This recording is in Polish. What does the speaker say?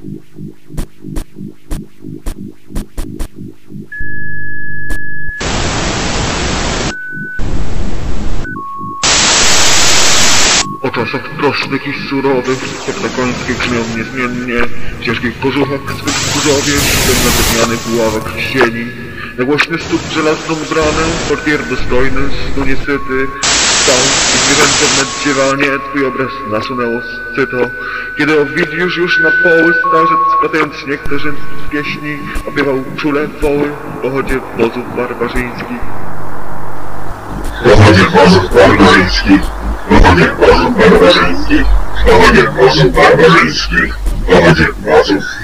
O czasach prostych i surowych, spektakońskich brzmią niezmiennie, ciężkich kożuchach swych kurzowie, ciemno wymianych ławek w sieni. Na głośny stóp żelazną bramę, portier dostojny, stu niesyty, stał i zwierzęciem nadziewanie, twój obraz nasunęło syto. Kiedy owidzisz już na poły starzec, składając śnieg z pieśni, opiewał czule woły, w pochodzie wozów barbarzyńskich. Pochodzie wozów barbarzyńskich, pochodzie wozów barbarzyńskich, pochodzie wozów barbarzyńskich, pochodzie wozów